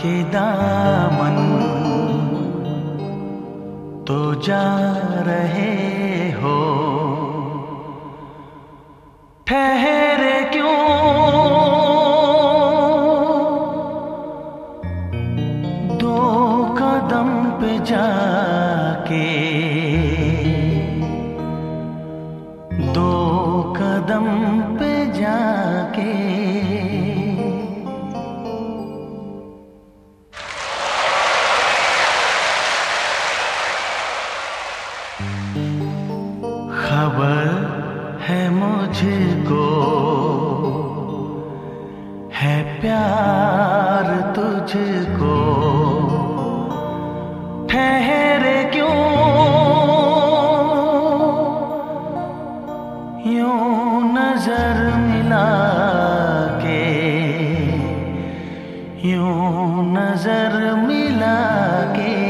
के दामन तो जा रहे हो। ठहरे तुझको। ठहरे क्यों? यूँ नज़र मिला के। यूँ नज़र मिला के।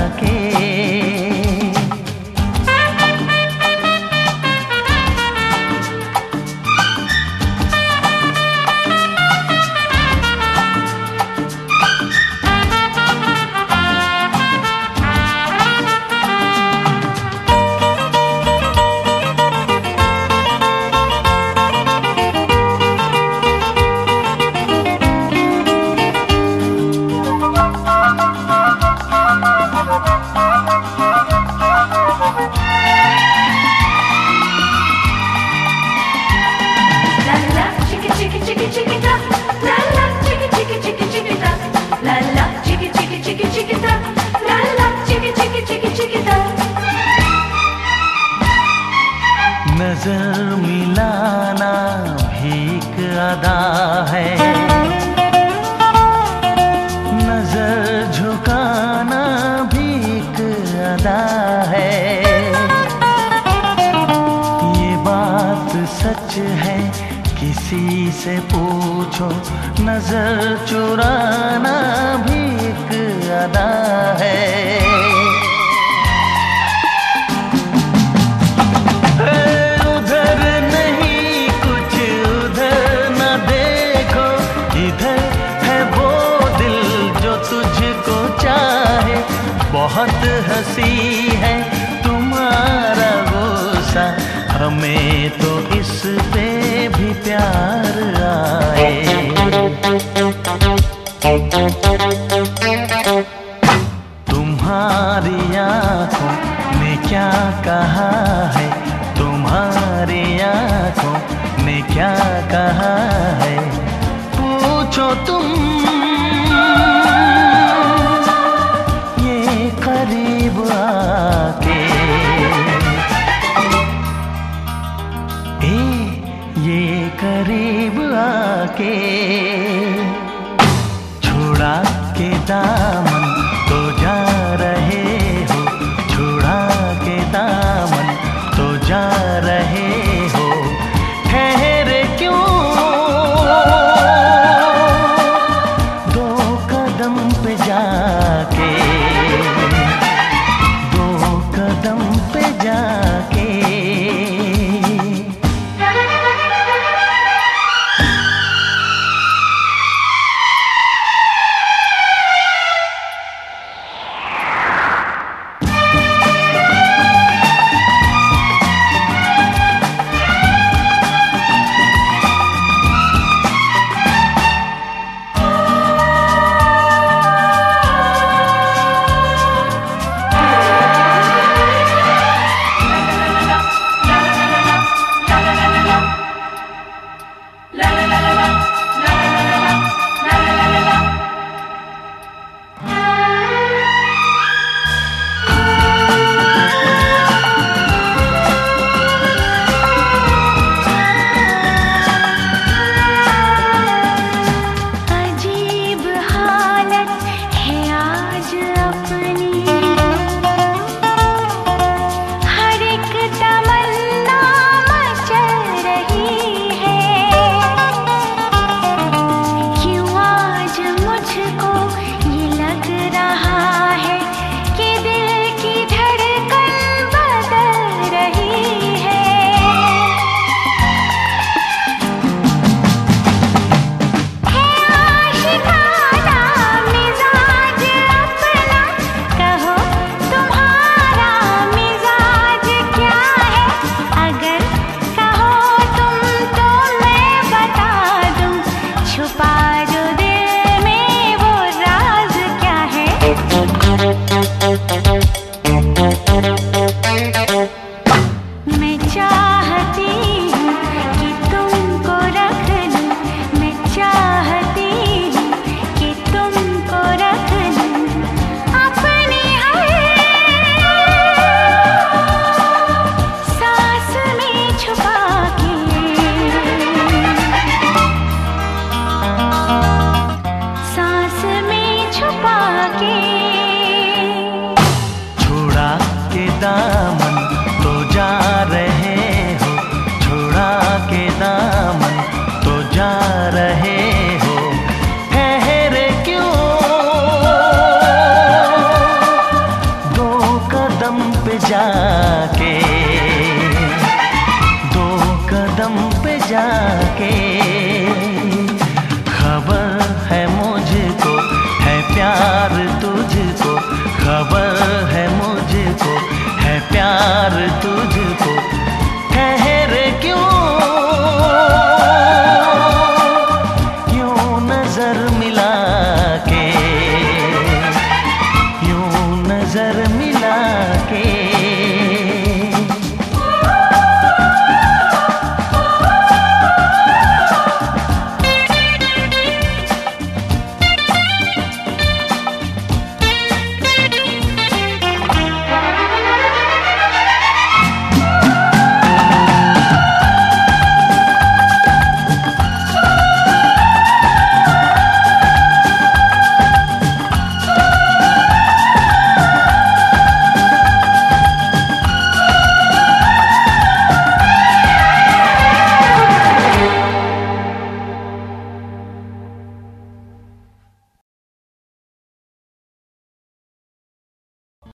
मिलाना भीक अदा है। नज़र झुकाना भीक अदा है। ये बात सच है, किसी से पूछो। नज़र चुराना भीक अदा है। तुम्हारी आँखों ने क्या कहा है? तुम्हारी आँखों ने क्या कहा है? पूछो तुम। ये करीब आके। ए, ये करीब आके। छुड़ा के दामन के। खबर है मुझको, है प्यार तुझको। खबर है मुझको, है प्यार तुझको। ठहर क्यों? क्यों नज़र